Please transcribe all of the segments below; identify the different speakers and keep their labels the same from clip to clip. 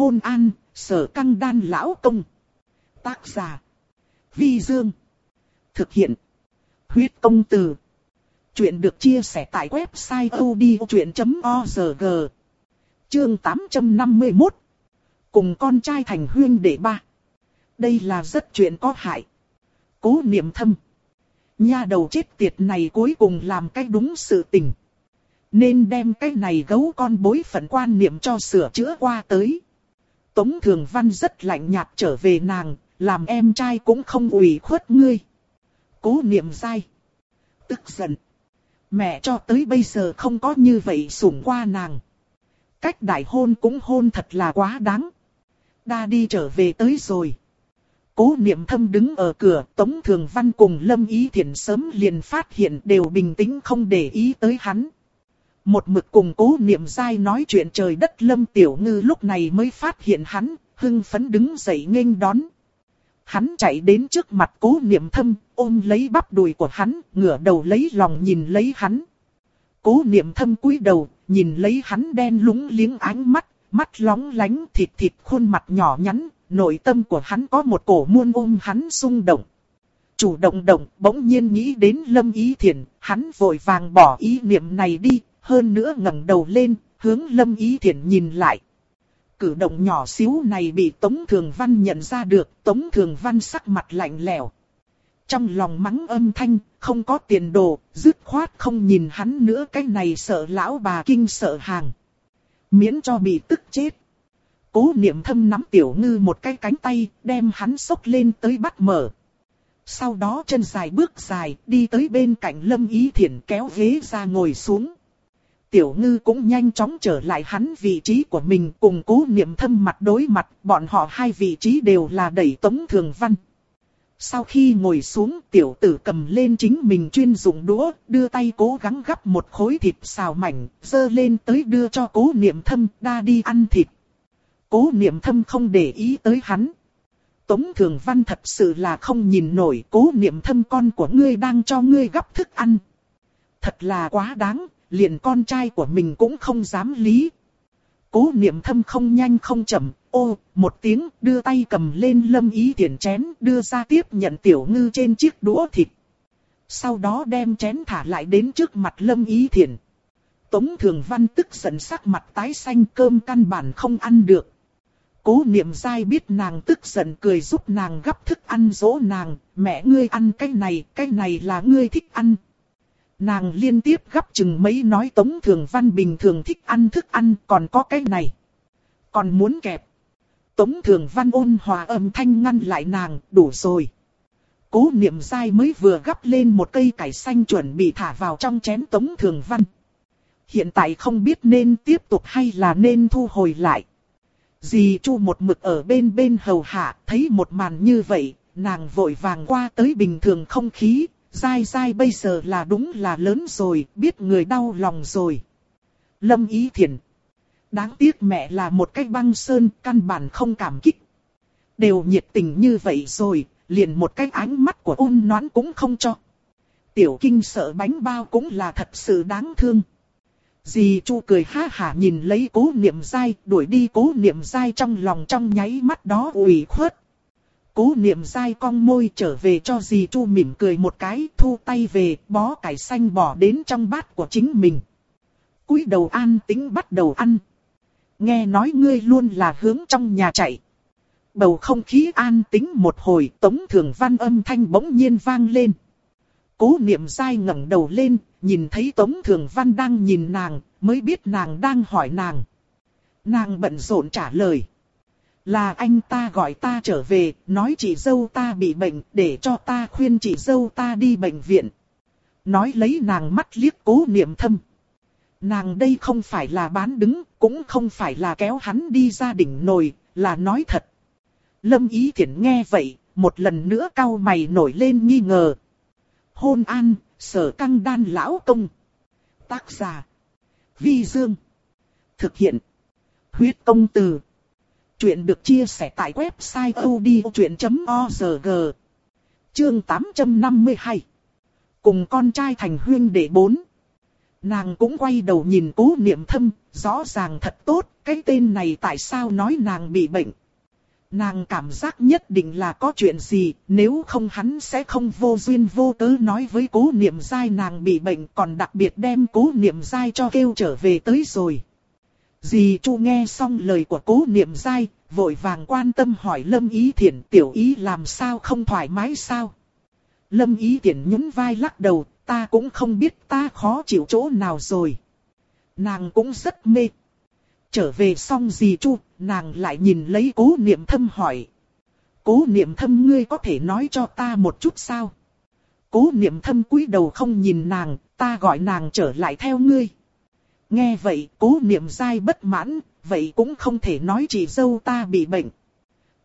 Speaker 1: hôn an, sở căng đan lão công. Tác giả. Vi Dương. Thực hiện. Huyết công từ. Chuyện được chia sẻ tại website odchuyện.org. Chương 851. Cùng con trai thành huyên đệ ba. Đây là rất chuyện có hại. Cố niệm thâm. Nha đầu chết tiệt này cuối cùng làm cái đúng sự tình. Nên đem cái này gấu con bối phận quan niệm cho sửa chữa qua tới. Tống Thường Văn rất lạnh nhạt trở về nàng, làm em trai cũng không ủy khuất ngươi. Cố niệm dai. Tức giận. Mẹ cho tới bây giờ không có như vậy sủng qua nàng. Cách đại hôn cũng hôn thật là quá đáng. Đa đi trở về tới rồi. Cố niệm thâm đứng ở cửa, Tống Thường Văn cùng Lâm Ý Thiển sớm liền phát hiện đều bình tĩnh không để ý tới hắn. Một mực cùng cố niệm dai nói chuyện trời đất Lâm Tiểu Ngư lúc này mới phát hiện hắn, hưng phấn đứng dậy nghênh đón. Hắn chạy đến trước mặt cố niệm thâm, ôm lấy bắp đùi của hắn, ngửa đầu lấy lòng nhìn lấy hắn. Cố niệm thâm cúi đầu, nhìn lấy hắn đen lúng liếng ánh mắt, mắt lóng lánh thịt thịt khuôn mặt nhỏ nhắn, nội tâm của hắn có một cổ muôn ôm hắn xung động. Chủ động động, bỗng nhiên nghĩ đến lâm ý thiền, hắn vội vàng bỏ ý niệm này đi, hơn nữa ngẩng đầu lên, hướng lâm ý Thiển nhìn lại. Cử động nhỏ xíu này bị Tống Thường Văn nhận ra được, Tống Thường Văn sắc mặt lạnh lẽo. Trong lòng mắng âm thanh, không có tiền đồ, dứt khoát không nhìn hắn nữa cái này sợ lão bà kinh sợ hàng. Miễn cho bị tức chết. Cố niệm thâm nắm tiểu ngư một cái cánh tay, đem hắn sốc lên tới bắt mở. Sau đó chân dài bước dài, đi tới bên cạnh lâm ý thiển kéo ghế ra ngồi xuống. Tiểu ngư cũng nhanh chóng trở lại hắn vị trí của mình cùng cố niệm thâm mặt đối mặt, bọn họ hai vị trí đều là đẩy tống thường văn. Sau khi ngồi xuống tiểu tử cầm lên chính mình chuyên dụng đũa, đưa tay cố gắng gắp một khối thịt xào mảnh, dơ lên tới đưa cho cố niệm thâm, đa đi ăn thịt. Cố niệm thâm không để ý tới hắn. Tống Thường Văn thật sự là không nhìn nổi cố niệm thâm con của ngươi đang cho ngươi gắp thức ăn. Thật là quá đáng, liền con trai của mình cũng không dám lý. Cố niệm thâm không nhanh không chậm, ô, một tiếng đưa tay cầm lên lâm ý tiền chén đưa ra tiếp nhận tiểu ngư trên chiếc đũa thịt. Sau đó đem chén thả lại đến trước mặt lâm ý Thiền. Tống thường văn tức giận sắc mặt tái xanh cơm căn bản không ăn được. Cố niệm dai biết nàng tức giận cười giúp nàng gấp thức ăn dỗ nàng, mẹ ngươi ăn cái này, cái này là ngươi thích ăn. Nàng liên tiếp gấp chừng mấy nói Tống Thường Văn bình thường thích ăn thức ăn còn có cái này. Còn muốn kẹp. Tống Thường Văn ôn hòa âm thanh ngăn lại nàng, đủ rồi. Cố niệm dai mới vừa gấp lên một cây cải xanh chuẩn bị thả vào trong chén Tống Thường Văn. Hiện tại không biết nên tiếp tục hay là nên thu hồi lại. Dì Chu một mực ở bên bên hầu hạ, thấy một màn như vậy, nàng vội vàng qua tới bình thường không khí, dai dai bây giờ là đúng là lớn rồi, biết người đau lòng rồi. Lâm Ý thiền, Đáng tiếc mẹ là một cái băng sơn, căn bản không cảm kích. Đều nhiệt tình như vậy rồi, liền một cái ánh mắt của ôn noãn cũng không cho. Tiểu kinh sợ bánh bao cũng là thật sự đáng thương. Dì Chu cười ha hả nhìn lấy cố niệm dai, đuổi đi cố niệm dai trong lòng trong nháy mắt đó ủy khuất. Cố niệm dai cong môi trở về cho dì Chu mỉm cười một cái, thu tay về, bó cải xanh bỏ đến trong bát của chính mình. cúi đầu an tính bắt đầu ăn. Nghe nói ngươi luôn là hướng trong nhà chạy. Bầu không khí an tính một hồi, tống thường văn âm thanh bỗng nhiên vang lên. Cố niệm dai ngẩng đầu lên, nhìn thấy Tống Thường Văn đang nhìn nàng, mới biết nàng đang hỏi nàng. Nàng bận rộn trả lời. Là anh ta gọi ta trở về, nói chị dâu ta bị bệnh, để cho ta khuyên chị dâu ta đi bệnh viện. Nói lấy nàng mắt liếc cố niệm thâm. Nàng đây không phải là bán đứng, cũng không phải là kéo hắn đi ra đỉnh nồi, là nói thật. Lâm Ý Thiển nghe vậy, một lần nữa cau mày nổi lên nghi ngờ. Hôn an, sở căng đan lão công. Tác giả. Vi Dương. Thực hiện. Huyết công từ. Chuyện được chia sẻ tại website odchuyện.org. Chương 852. Cùng con trai thành huyên đệ bốn. Nàng cũng quay đầu nhìn cố niệm thâm, rõ ràng thật tốt, cái tên này tại sao nói nàng bị bệnh. Nàng cảm giác nhất định là có chuyện gì, nếu không hắn sẽ không vô duyên vô cớ nói với cố niệm dai nàng bị bệnh còn đặc biệt đem cố niệm dai cho kêu trở về tới rồi. Dì Chu nghe xong lời của cố niệm dai, vội vàng quan tâm hỏi Lâm Ý Thiển tiểu ý làm sao không thoải mái sao. Lâm Ý Thiển nhún vai lắc đầu, ta cũng không biết ta khó chịu chỗ nào rồi. Nàng cũng rất mê. Trở về xong dì Chu, nàng lại nhìn lấy cố niệm thâm hỏi. Cố niệm thâm ngươi có thể nói cho ta một chút sao? Cố niệm thâm cúi đầu không nhìn nàng, ta gọi nàng trở lại theo ngươi. Nghe vậy, cố niệm dai bất mãn, vậy cũng không thể nói chị dâu ta bị bệnh.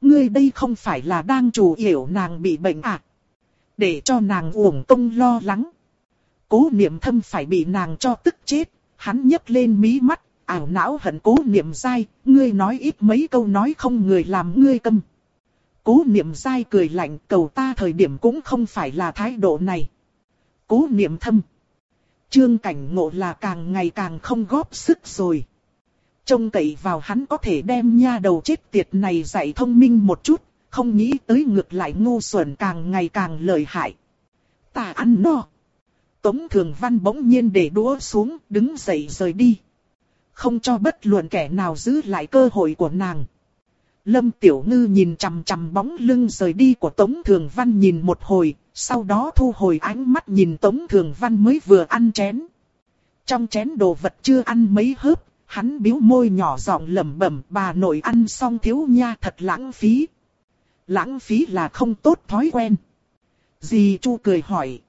Speaker 1: Ngươi đây không phải là đang chủ yếu nàng bị bệnh à? Để cho nàng uổng công lo lắng. Cố niệm thâm phải bị nàng cho tức chết, hắn nhấc lên mí mắt, ảo não hận cố niệm dai, ngươi nói ít mấy câu nói không người làm ngươi câm. Cố niệm dai cười lạnh cầu ta thời điểm cũng không phải là thái độ này. Cố niệm thâm. Trương cảnh ngộ là càng ngày càng không góp sức rồi. Trông cậy vào hắn có thể đem nha đầu chết tiệt này dạy thông minh một chút, không nghĩ tới ngược lại ngu xuẩn càng ngày càng lợi hại. Ta ăn no. Tống Thường Văn bỗng nhiên để đũa xuống, đứng dậy rời đi. Không cho bất luận kẻ nào giữ lại cơ hội của nàng. Lâm Tiểu Ngư nhìn chằm chằm bóng lưng rời đi của Tống Thường Văn nhìn một hồi, sau đó thu hồi ánh mắt nhìn Tống Thường Văn mới vừa ăn chén. Trong chén đồ vật chưa ăn mấy hớp, hắn biếu môi nhỏ giọng lẩm bẩm bà nội ăn xong thiếu nha thật lãng phí. Lãng phí là không tốt thói quen. Dì Chu cười hỏi.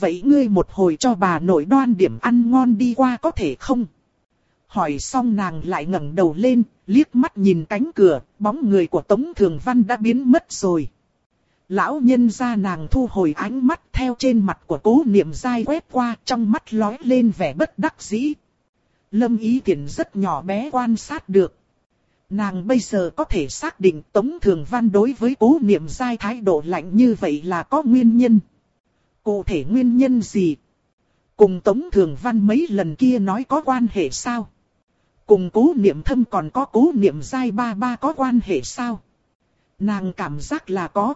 Speaker 1: Vậy ngươi một hồi cho bà nội đoan điểm ăn ngon đi qua có thể không? Hỏi xong nàng lại ngẩng đầu lên, liếc mắt nhìn cánh cửa, bóng người của Tống Thường Văn đã biến mất rồi. Lão nhân ra nàng thu hồi ánh mắt theo trên mặt của cố niệm dai quét qua trong mắt lói lên vẻ bất đắc dĩ. Lâm ý tiện rất nhỏ bé quan sát được. Nàng bây giờ có thể xác định Tống Thường Văn đối với cố niệm dai thái độ lạnh như vậy là có nguyên nhân. Cụ thể nguyên nhân gì? Cùng Tống Thường Văn mấy lần kia nói có quan hệ sao? Cùng cố niệm thâm còn có cố niệm dai ba ba có quan hệ sao? Nàng cảm giác là có.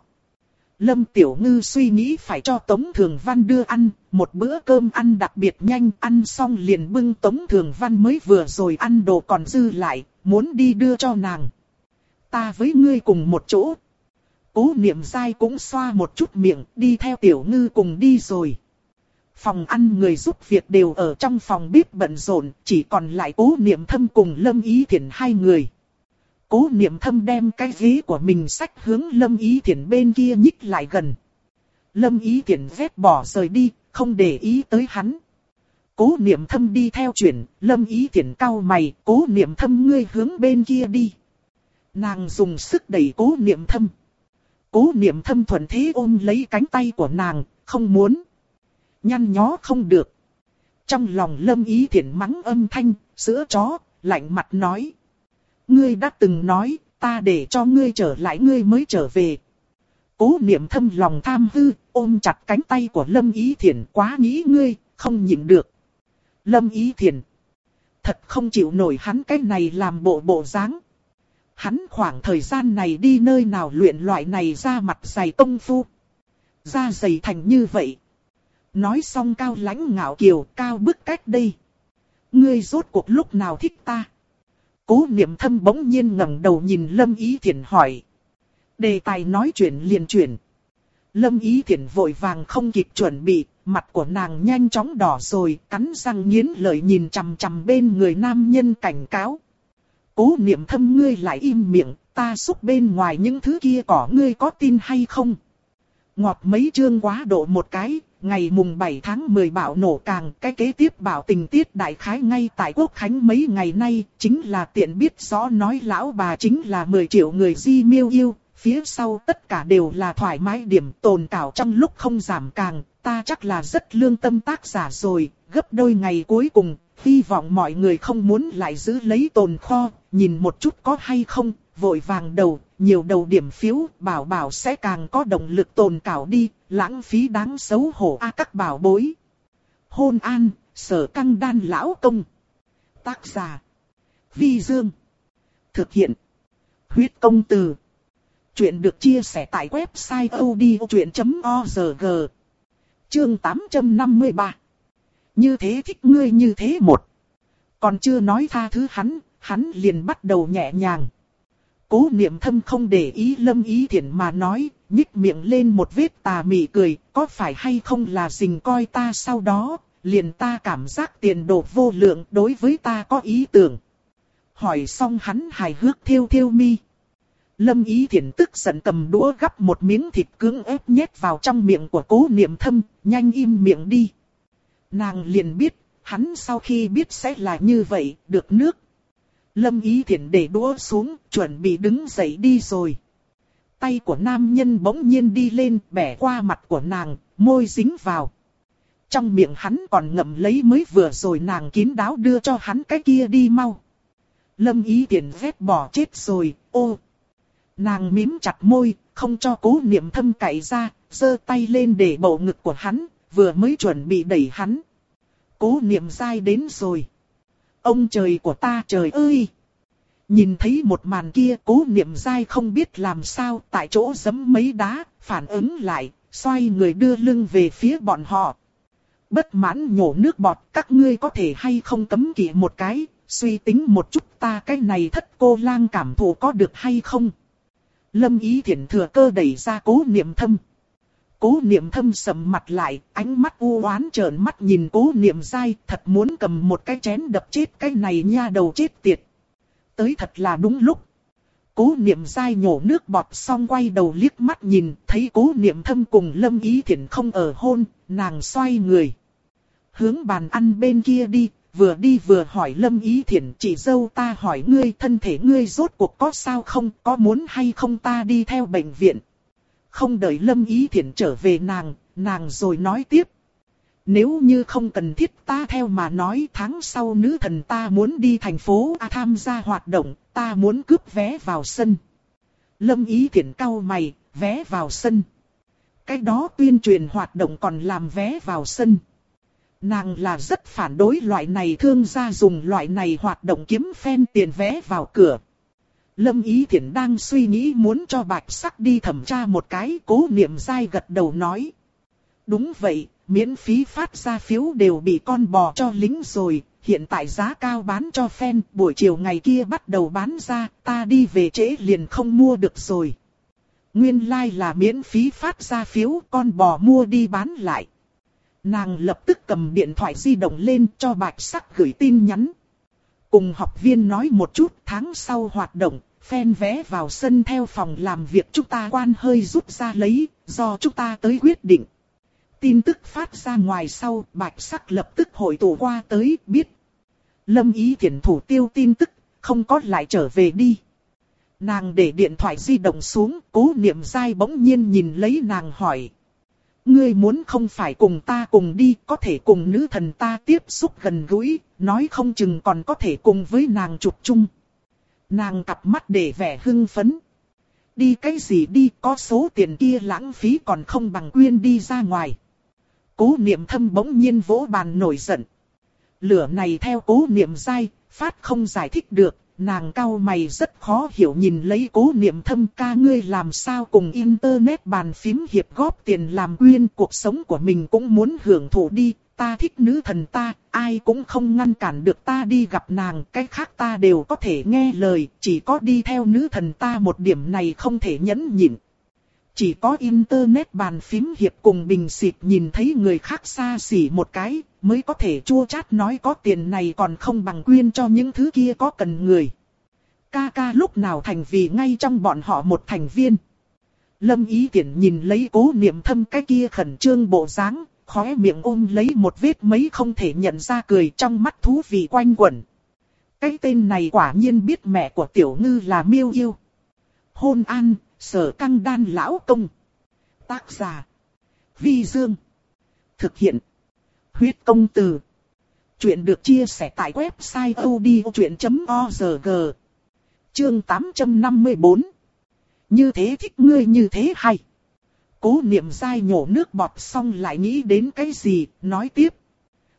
Speaker 1: Lâm Tiểu Ngư suy nghĩ phải cho Tống Thường Văn đưa ăn, một bữa cơm ăn đặc biệt nhanh, ăn xong liền bưng Tống Thường Văn mới vừa rồi ăn đồ còn dư lại, muốn đi đưa cho nàng. Ta với ngươi cùng một chỗ. Cố niệm dai cũng xoa một chút miệng, đi theo Tiểu Ngư cùng đi rồi. Phòng ăn người giúp việc đều ở trong phòng bếp bận rộn, chỉ còn lại cố niệm thâm cùng Lâm Ý Thiển hai người. Cố niệm thâm đem cái ghế của mình sách hướng Lâm Ý Thiển bên kia nhích lại gần. Lâm Ý Thiển vét bỏ rời đi, không để ý tới hắn. Cố niệm thâm đi theo chuyển, Lâm Ý Thiển cau mày, cố niệm thâm ngươi hướng bên kia đi. Nàng dùng sức đẩy cố niệm thâm. Cố niệm thâm thuận thế ôm lấy cánh tay của nàng, không muốn. Nhăn nhó không được. Trong lòng lâm ý thiện mắng âm thanh, sữa chó, lạnh mặt nói. Ngươi đã từng nói, ta để cho ngươi trở lại ngươi mới trở về. Cố niệm thâm lòng tham hư, ôm chặt cánh tay của lâm ý thiện quá nghĩ ngươi, không nhịn được. Lâm ý thiện. Thật không chịu nổi hắn cái này làm bộ bộ dáng. Hắn khoảng thời gian này đi nơi nào luyện loại này ra mặt dày công phu. Da dày thành như vậy. Nói xong cao lãnh ngạo kiều cao bức cách đây. Ngươi rốt cuộc lúc nào thích ta? Cố niệm thâm bỗng nhiên ngẩng đầu nhìn Lâm Ý Thiển hỏi. Đề tài nói chuyện liền chuyển. Lâm Ý Thiển vội vàng không kịp chuẩn bị, mặt của nàng nhanh chóng đỏ rồi, cắn răng nghiến lợi nhìn chằm chằm bên người nam nhân cảnh cáo. Cố niệm thâm ngươi lại im miệng, ta xúc bên ngoài những thứ kia cỏ ngươi có tin hay không? Ngọt mấy chương quá độ một cái, ngày mùng 7 tháng 10 bạo nổ càng, cái kế tiếp bảo tình tiết đại khái ngay tại quốc khánh mấy ngày nay, chính là tiện biết rõ nói lão bà chính là 10 triệu người di miêu yêu, phía sau tất cả đều là thoải mái điểm tồn cảo trong lúc không giảm càng, ta chắc là rất lương tâm tác giả rồi, gấp đôi ngày cuối cùng, hy vọng mọi người không muốn lại giữ lấy tồn kho, nhìn một chút có hay không, vội vàng đầu, nhiều đầu điểm phiếu, bảo bảo sẽ càng có động lực tồn cảo đi, lãng phí đáng xấu hổ a các bảo bối. Hôn an, sở căng đan lão công. Tác giả. Vi Dương. Thực hiện. Huyết công từ. Chuyện được chia sẻ tại website odchuyện.org. Chương 853. Như thế thích ngươi như thế một. Còn chưa nói tha thứ hắn, hắn liền bắt đầu nhẹ nhàng. Cố niệm thâm không để ý lâm ý thiện mà nói, nhích miệng lên một vết tà mị cười, có phải hay không là dình coi ta sau đó, liền ta cảm giác tiền đồ vô lượng đối với ta có ý tưởng. Hỏi xong hắn hài hước thiêu thiêu mi. Lâm ý thiện tức giận cầm đũa gắp một miếng thịt cứng ép nhét vào trong miệng của cố niệm thâm, nhanh im miệng đi. Nàng liền biết, hắn sau khi biết sẽ là như vậy, được nước. Lâm ý Thiển để đũa xuống, chuẩn bị đứng dậy đi rồi. Tay của nam nhân bỗng nhiên đi lên, bẻ qua mặt của nàng, môi dính vào. Trong miệng hắn còn ngậm lấy mới vừa rồi nàng kín đáo đưa cho hắn cái kia đi mau. Lâm ý Thiển vết bỏ chết rồi, ô. Nàng mím chặt môi, không cho cố niệm thâm cậy ra, giơ tay lên để bầu ngực của hắn, vừa mới chuẩn bị đẩy hắn. Cố niệm dai đến rồi. Ông trời của ta trời ơi! Nhìn thấy một màn kia cố niệm dai không biết làm sao tại chỗ giấm mấy đá, phản ứng lại, xoay người đưa lưng về phía bọn họ. Bất mãn nhổ nước bọt các ngươi có thể hay không cấm kỵ một cái, suy tính một chút ta cái này thất cô lang cảm thụ có được hay không. Lâm ý thiện thừa cơ đẩy ra cố niệm thâm. Cố niệm thâm sầm mặt lại, ánh mắt u oán trợn mắt nhìn cố niệm dai, thật muốn cầm một cái chén đập chết cái này nha đầu chết tiệt. Tới thật là đúng lúc. Cố niệm dai nhổ nước bọt xong quay đầu liếc mắt nhìn, thấy cố niệm thâm cùng lâm ý thiện không ở hôn, nàng xoay người. Hướng bàn ăn bên kia đi, vừa đi vừa hỏi lâm ý thiện chị dâu ta hỏi ngươi thân thể ngươi rốt cuộc có sao không, có muốn hay không ta đi theo bệnh viện. Không đợi lâm ý thiện trở về nàng, nàng rồi nói tiếp. Nếu như không cần thiết ta theo mà nói tháng sau nữ thần ta muốn đi thành phố A tham gia hoạt động, ta muốn cướp vé vào sân. Lâm ý thiện cau mày, vé vào sân. Cái đó tuyên truyền hoạt động còn làm vé vào sân. Nàng là rất phản đối loại này thương gia dùng loại này hoạt động kiếm phen tiền vé vào cửa. Lâm Ý Thiển đang suy nghĩ muốn cho bạch sắc đi thẩm tra một cái cố niệm dai gật đầu nói. Đúng vậy, miễn phí phát ra phiếu đều bị con bò cho lính rồi, hiện tại giá cao bán cho phen, buổi chiều ngày kia bắt đầu bán ra, ta đi về trễ liền không mua được rồi. Nguyên lai like là miễn phí phát ra phiếu, con bò mua đi bán lại. Nàng lập tức cầm điện thoại di động lên cho bạch sắc gửi tin nhắn. Cùng học viên nói một chút tháng sau hoạt động, phen vé vào sân theo phòng làm việc chúng ta quan hơi rút ra lấy, do chúng ta tới quyết định. Tin tức phát ra ngoài sau, bạch sắc lập tức hội tụ qua tới, biết. Lâm ý thiện thủ tiêu tin tức, không có lại trở về đi. Nàng để điện thoại di động xuống, cố niệm dai bỗng nhiên nhìn lấy nàng hỏi. Ngươi muốn không phải cùng ta cùng đi, có thể cùng nữ thần ta tiếp xúc gần gũi, nói không chừng còn có thể cùng với nàng chụp chung. Nàng cặp mắt để vẻ hưng phấn. Đi cái gì đi, có số tiền kia lãng phí còn không bằng quyên đi ra ngoài. Cố niệm thâm bỗng nhiên vỗ bàn nổi giận. Lửa này theo cố niệm dai, phát không giải thích được, nàng cao mày rất khó hiểu nhìn lấy cố niệm thâm ca ngươi làm sao cùng internet bàn phím hiệp góp tiền làm quyên cuộc sống của mình cũng muốn hưởng thụ đi, ta thích nữ thần ta, ai cũng không ngăn cản được ta đi gặp nàng, cái khác ta đều có thể nghe lời, chỉ có đi theo nữ thần ta một điểm này không thể nhẫn nhịn. Chỉ có internet bàn phím hiệp cùng bình xịt nhìn thấy người khác xa xỉ một cái, mới có thể chua chát nói có tiền này còn không bằng quyên cho những thứ kia có cần người. Ca ca lúc nào thành vì ngay trong bọn họ một thành viên. Lâm ý tiện nhìn lấy cố niệm thâm cái kia khẩn trương bộ dáng, khóe miệng ôm lấy một vết mấy không thể nhận ra cười trong mắt thú vị quanh quẩn. Cái tên này quả nhiên biết mẹ của tiểu ngư là miêu yêu. Hôn an, sở căng đan lão công. Tác giả. Vi Dương. Thực hiện. Huyết công từ. Chuyện được chia sẻ tại website odchuyện.org. Chương 854. Như thế thích ngươi như thế hay. Cố niệm dai nhổ nước bọt xong lại nghĩ đến cái gì, nói tiếp.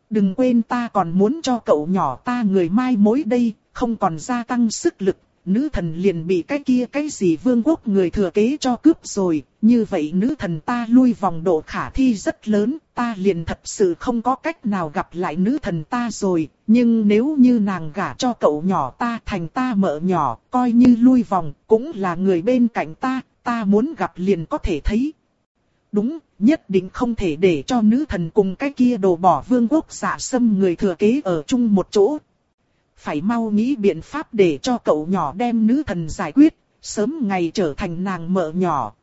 Speaker 1: Đừng quên ta còn muốn cho cậu nhỏ ta người mai mối đây, không còn gia tăng sức lực, nữ thần liền bị cái kia cái gì vương quốc người thừa kế cho cướp rồi, như vậy nữ thần ta lui vòng độ khả thi rất lớn, ta liền thật sự không có cách nào gặp lại nữ thần ta rồi, nhưng nếu như nàng gả cho cậu nhỏ ta thành ta mợ nhỏ, coi như lui vòng, cũng là người bên cạnh ta, ta muốn gặp liền có thể thấy. Đúng, nhất định không thể để cho nữ thần cùng cái kia đồ bỏ vương quốc giả xâm người thừa kế ở chung một chỗ, phải mau nghĩ biện pháp để cho cậu nhỏ đem nữ thần giải quyết, sớm ngày trở thành nàng mợ nhỏ.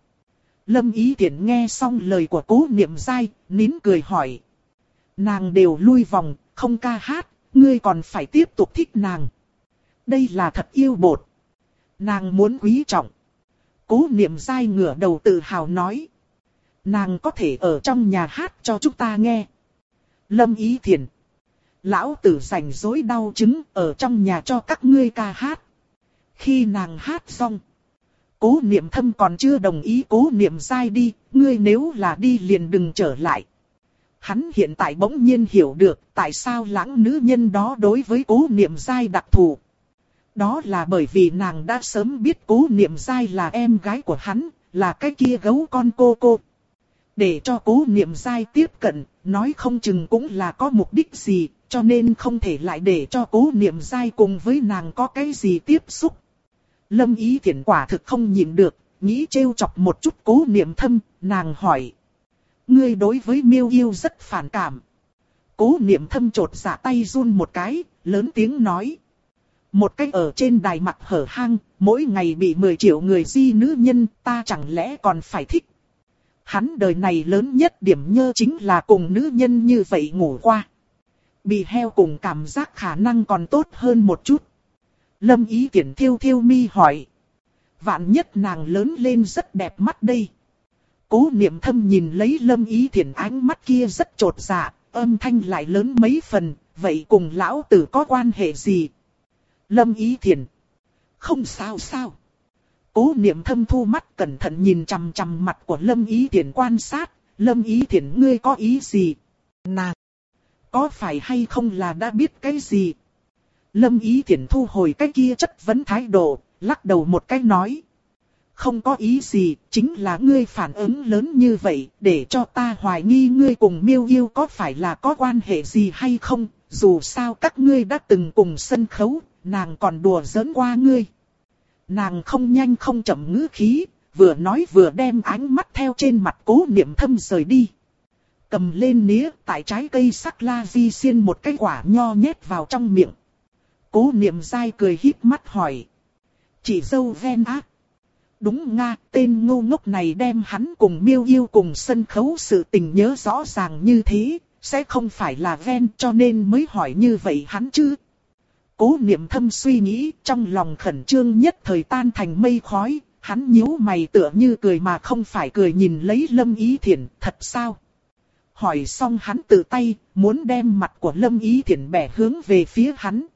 Speaker 1: Lâm Ý Thiển nghe xong lời của cố niệm dai, nín cười hỏi. Nàng đều lui vòng, không ca hát, ngươi còn phải tiếp tục thích nàng. Đây là thật yêu bột. Nàng muốn quý trọng. Cố niệm dai ngửa đầu tự hào nói. Nàng có thể ở trong nhà hát cho chúng ta nghe. Lâm Ý Thiền. Lão tử rảnh rối đau chứng ở trong nhà cho các ngươi ca hát. Khi nàng hát xong. Cố niệm thâm còn chưa đồng ý cố niệm sai đi, ngươi nếu là đi liền đừng trở lại. Hắn hiện tại bỗng nhiên hiểu được tại sao lãng nữ nhân đó đối với cố niệm sai đặc thù. Đó là bởi vì nàng đã sớm biết cố niệm dai là em gái của hắn, là cái kia gấu con cô cô. Để cho cố niệm dai tiếp cận, nói không chừng cũng là có mục đích gì, cho nên không thể lại để cho cố niệm dai cùng với nàng có cái gì tiếp xúc. Lâm ý thiện quả thực không nhịn được, nghĩ trêu chọc một chút cố niệm thâm, nàng hỏi. Ngươi đối với miêu yêu rất phản cảm. Cố niệm thâm trột dạ tay run một cái, lớn tiếng nói. Một cách ở trên đài mặt hở hang, mỗi ngày bị 10 triệu người di nữ nhân, ta chẳng lẽ còn phải thích. Hắn đời này lớn nhất điểm nhơ chính là cùng nữ nhân như vậy ngủ qua bị heo cùng cảm giác khả năng còn tốt hơn một chút. Lâm ý tiện thiêu thiêu mi hỏi. Vạn nhất nàng lớn lên rất đẹp mắt đây. Cố niệm thâm nhìn lấy lâm ý thiện ánh mắt kia rất trột dạ, âm thanh lại lớn mấy phần, vậy cùng lão tử có quan hệ gì? Lâm ý thiện. Không sao sao. Cố niệm thâm thu mắt cẩn thận nhìn chằm chằm mặt của lâm ý thiển quan sát, lâm ý thiển ngươi có ý gì? Nàng. Có phải hay không là đã biết cái gì? Lâm Ý Thiển thu hồi cái kia chất vấn thái độ, lắc đầu một cái nói. Không có ý gì, chính là ngươi phản ứng lớn như vậy, để cho ta hoài nghi ngươi cùng miêu yêu có phải là có quan hệ gì hay không, dù sao các ngươi đã từng cùng sân khấu, nàng còn đùa giỡn qua ngươi. Nàng không nhanh không chậm ngữ khí, vừa nói vừa đem ánh mắt theo trên mặt cố niệm thâm rời đi cầm lên nĩa tại trái cây sắc la di xiên một cái quả nho nhét vào trong miệng. Cố niệm dai cười híp mắt hỏi. Chỉ dâu ven ác. Đúng nga, tên ngu ngốc này đem hắn cùng miêu yêu cùng sân khấu sự tình nhớ rõ ràng như thế, sẽ không phải là ven cho nên mới hỏi như vậy hắn chứ. Cố niệm thâm suy nghĩ trong lòng khẩn trương nhất thời tan thành mây khói, hắn nhíu mày tựa như cười mà không phải cười nhìn lấy lâm ý thiện, thật sao? hỏi xong hắn tự tay, muốn đem mặt của Lâm Ý Thiển bẻ hướng về phía hắn.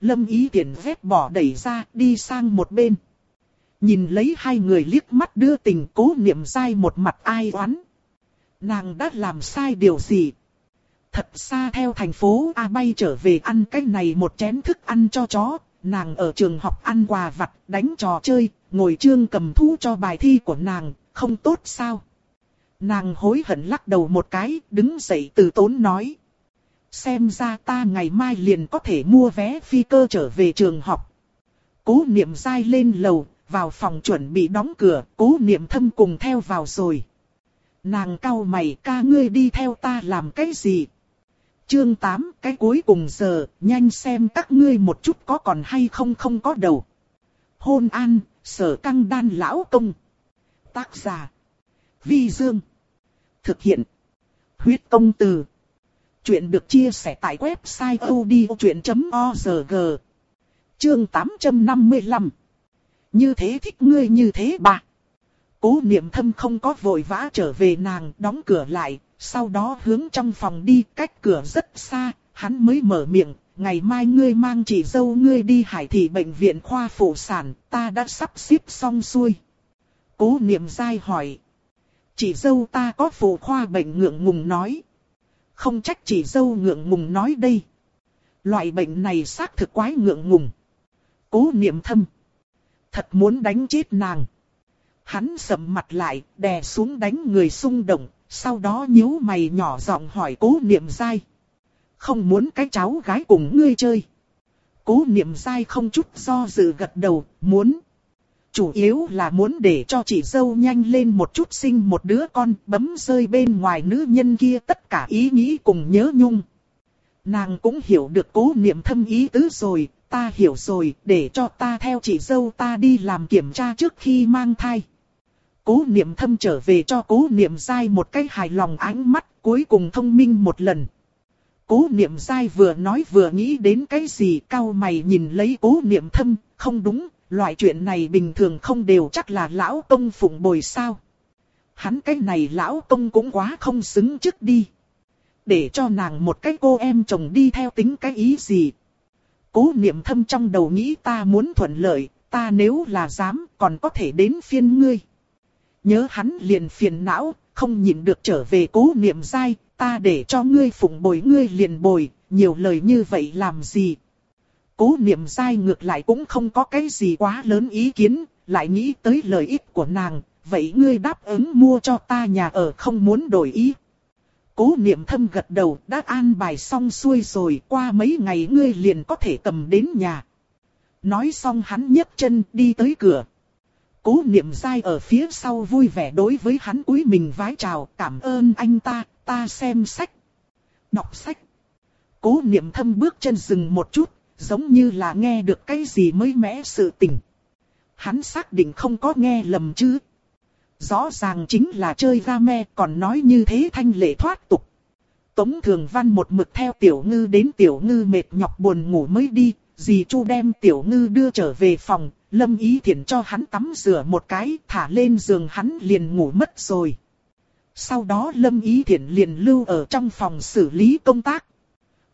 Speaker 1: Lâm Ý Thiển vết bỏ đẩy ra, đi sang một bên. Nhìn lấy hai người liếc mắt đưa tình cố niệm dai một mặt ai oán. Nàng đã làm sai điều gì? Thật xa theo thành phố A bay trở về ăn cái này một chén thức ăn cho chó. Nàng ở trường học ăn quà vặt, đánh trò chơi, ngồi trương cầm thu cho bài thi của nàng, không tốt sao? Nàng hối hận lắc đầu một cái, đứng dậy từ tốn nói. Xem ra ta ngày mai liền có thể mua vé phi cơ trở về trường học. Cố niệm dai lên lầu, vào phòng chuẩn bị đóng cửa, cố niệm thâm cùng theo vào rồi. Nàng cau mày ca ngươi đi theo ta làm cái gì? Chương 8 cái cuối cùng giờ, nhanh xem các ngươi một chút có còn hay không không có đầu. Hôn an, sở căng đan lão công. Tác giả. Vi Dương. Thực hiện. Huyết công từ. Chuyện được chia sẻ tại website odchuyện.org. Chương 855. Như thế thích ngươi như thế bà. Cố niệm thâm không có vội vã trở về nàng đóng cửa lại, sau đó hướng trong phòng đi cách cửa rất xa, hắn mới mở miệng, ngày mai ngươi mang chị dâu ngươi đi hải thị bệnh viện khoa phụ sản, ta đã sắp xếp xong xuôi. Cố niệm dai hỏi. Chị dâu ta có phụ khoa bệnh ngượng ngùng nói. không trách chị dâu ngượng ngùng nói đây. Loại bệnh này xác thực quái ngượng ngùng. Cố niệm thâm. Thật muốn đánh chết nàng. Hắn sầm mặt lại, đè xuống đánh người xung động, sau đó nhíu mày nhỏ giọng hỏi cố niệm dai. Không muốn cái cháu gái cùng ngươi chơi. Cố niệm dai không chút do dự gật đầu, muốn. Chủ yếu là muốn để cho chị dâu nhanh lên một chút sinh một đứa con bấm rơi bên ngoài nữ nhân kia tất cả ý nghĩ cùng nhớ nhung. Nàng cũng hiểu được cố niệm thâm ý tứ rồi, ta hiểu rồi, để cho ta theo chị dâu ta đi làm kiểm tra trước khi mang thai. Cố niệm thâm trở về cho cố niệm dai một cái hài lòng ánh mắt, cuối cùng thông minh một lần. Cố niệm dai vừa nói vừa nghĩ đến cái gì cao mày nhìn lấy cố niệm thâm, không đúng, loại chuyện này bình thường không đều chắc là lão công phụng bồi sao. Hắn cái này lão công cũng quá không xứng trước đi. Để cho nàng một cái cô em chồng đi theo tính cái ý gì. Cố niệm thâm trong đầu nghĩ ta muốn thuận lợi, ta nếu là dám còn có thể đến phiên ngươi. Nhớ hắn liền phiền não, không nhịn được trở về cố niệm dai, ta để cho ngươi phụng bồi ngươi liền bồi, nhiều lời như vậy làm gì. Cố niệm dai ngược lại cũng không có cái gì quá lớn ý kiến, lại nghĩ tới lợi ích của nàng, vậy ngươi đáp ứng mua cho ta nhà ở không muốn đổi ý. Cố niệm thâm gật đầu đã an bài xong xuôi rồi qua mấy ngày ngươi liền có thể cầm đến nhà. Nói xong hắn nhấc chân đi tới cửa. Cố niệm dai ở phía sau vui vẻ đối với hắn cúi mình vái chào cảm ơn anh ta, ta xem sách. Đọc sách. Cố niệm thâm bước chân dừng một chút, giống như là nghe được cái gì mới mẻ sự tình. Hắn xác định không có nghe lầm chứ. Rõ ràng chính là chơi game còn nói như thế thanh lệ thoát tục. Tống Thường Văn một mực theo Tiểu Ngư đến Tiểu Ngư mệt nhọc buồn ngủ mới đi, dì Chu đem Tiểu Ngư đưa trở về phòng, Lâm Ý Thiển cho hắn tắm rửa một cái, thả lên giường hắn liền ngủ mất rồi. Sau đó Lâm Ý Thiển liền lưu ở trong phòng xử lý công tác.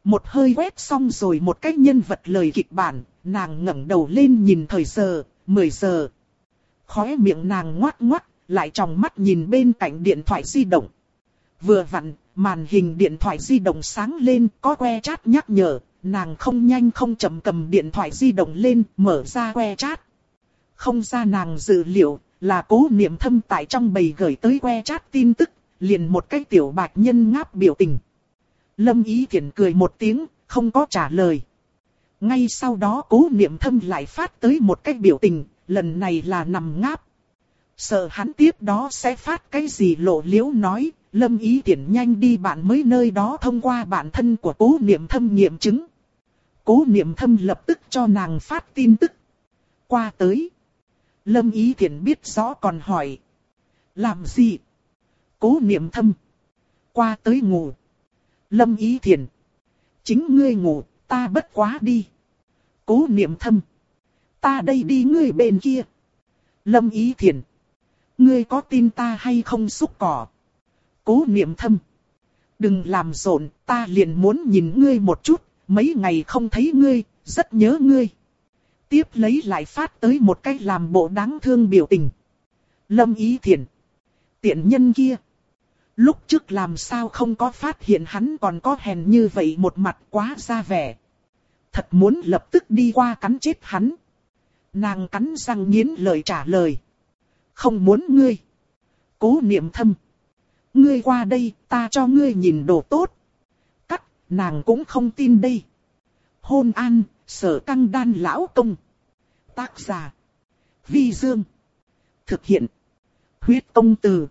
Speaker 1: Một hơi quét xong rồi một cách nhân vật lời kịch bản, nàng ngẩng đầu lên nhìn thời giờ, 10 giờ. Khóe miệng nàng ngoát ngoát, lại tròng mắt nhìn bên cạnh điện thoại di động. Vừa vặn, màn hình điện thoại di động sáng lên, có que chat nhắc nhở, nàng không nhanh không chậm cầm điện thoại di động lên, mở ra que chat. Không ra nàng dự liệu, là cố niệm thâm tại trong bầy gửi tới que chat tin tức, liền một cái tiểu bạch nhân ngáp biểu tình. Lâm Ý Thiển cười một tiếng, không có trả lời. Ngay sau đó cố niệm thâm lại phát tới một cái biểu tình, lần này là nằm ngáp. Sợ hắn tiếp đó sẽ phát cái gì lộ liễu nói, Lâm Ý Thiển nhanh đi bạn mới nơi đó thông qua bản thân của cố niệm thâm nghiệm chứng. Cố niệm thâm lập tức cho nàng phát tin tức. Qua tới. Lâm Ý Thiển biết rõ còn hỏi. Làm gì? Cố niệm thâm. Qua tới ngủ. Lâm Ý Thiển. Chính ngươi ngủ, ta bất quá đi. Cố niệm thâm. Ta đây đi ngươi bên kia. Lâm Ý Thiển. Ngươi có tin ta hay không xúc cỏ? Cố niệm thâm. Đừng làm rộn, ta liền muốn nhìn ngươi một chút, mấy ngày không thấy ngươi, rất nhớ ngươi. Tiếp lấy lại phát tới một cách làm bộ đáng thương biểu tình. Lâm Ý Thiển. Tiện nhân kia. Lúc trước làm sao không có phát hiện hắn còn có hèn như vậy một mặt quá ra vẻ. Thật muốn lập tức đi qua cắn chết hắn. Nàng cắn răng nghiến lời trả lời. Không muốn ngươi. Cố niệm thâm. Ngươi qua đây, ta cho ngươi nhìn đồ tốt. Cắt, nàng cũng không tin đây. Hôn an, sở căng đan lão công. Tác giả. Vi Dương. Thực hiện. Huyết công từ.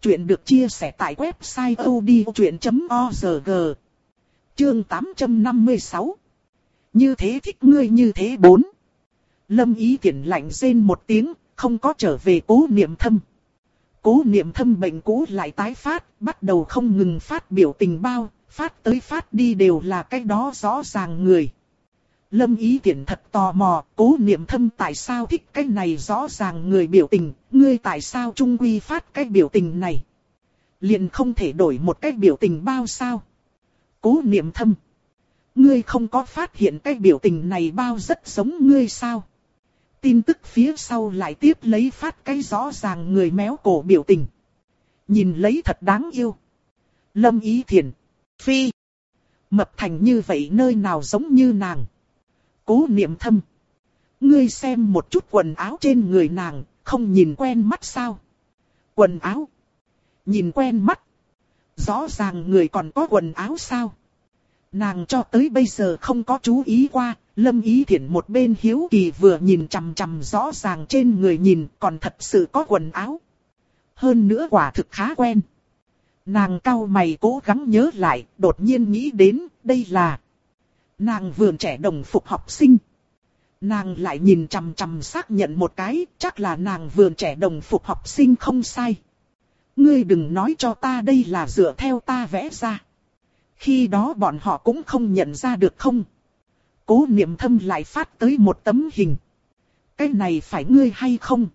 Speaker 1: Chuyện được chia sẻ tại website odchuyện.org Chương 856 Như thế thích ngươi như thế bốn Lâm ý tiện lạnh rên một tiếng, không có trở về cố niệm thâm. Cố niệm thâm bệnh cũ lại tái phát, bắt đầu không ngừng phát biểu tình bao, phát tới phát đi đều là cái đó rõ ràng người. Lâm ý tiện thật tò mò, cố niệm thâm tại sao thích cái này rõ ràng người biểu tình, ngươi tại sao trung quy phát cái biểu tình này. Liền không thể đổi một cái biểu tình bao sao. Cố niệm thâm. Ngươi không có phát hiện cái biểu tình này bao rất giống ngươi sao. Tin tức phía sau lại tiếp lấy phát cái rõ ràng người méo cổ biểu tình. Nhìn lấy thật đáng yêu. Lâm ý thiền. Phi. Mập thành như vậy nơi nào giống như nàng. Cố niệm thâm. Ngươi xem một chút quần áo trên người nàng, không nhìn quen mắt sao? Quần áo. Nhìn quen mắt. Rõ ràng người còn có quần áo sao? Nàng cho tới bây giờ không có chú ý qua, lâm ý thiển một bên hiếu kỳ vừa nhìn chằm chằm rõ ràng trên người nhìn còn thật sự có quần áo. Hơn nữa quả thực khá quen. Nàng cau mày cố gắng nhớ lại, đột nhiên nghĩ đến, đây là... Nàng vườn trẻ đồng phục học sinh. Nàng lại nhìn chằm chằm xác nhận một cái, chắc là nàng vườn trẻ đồng phục học sinh không sai. Ngươi đừng nói cho ta đây là dựa theo ta vẽ ra. Khi đó bọn họ cũng không nhận ra được không. Cố niệm thâm lại phát tới một tấm hình. Cái này phải ngươi hay không?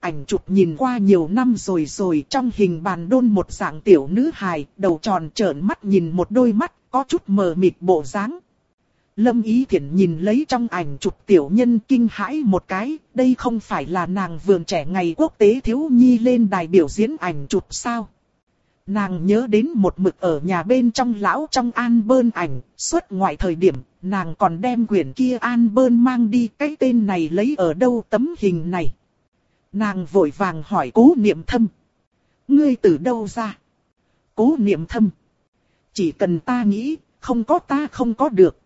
Speaker 1: Ảnh chụp nhìn qua nhiều năm rồi rồi trong hình bàn đôn một dạng tiểu nữ hài, đầu tròn trợn mắt nhìn một đôi mắt, có chút mờ mịt bộ dáng. Lâm Ý Thiển nhìn lấy trong ảnh chụp tiểu nhân kinh hãi một cái, đây không phải là nàng vườn trẻ ngày quốc tế thiếu nhi lên đài biểu diễn ảnh chụp sao. Nàng nhớ đến một mực ở nhà bên trong lão trong an bơn ảnh, suốt ngoại thời điểm, nàng còn đem quyển kia an bơn mang đi cái tên này lấy ở đâu tấm hình này. Nàng vội vàng hỏi cố niệm thâm. Ngươi từ đâu ra? Cố niệm thâm. Chỉ cần ta nghĩ, không có ta không có được.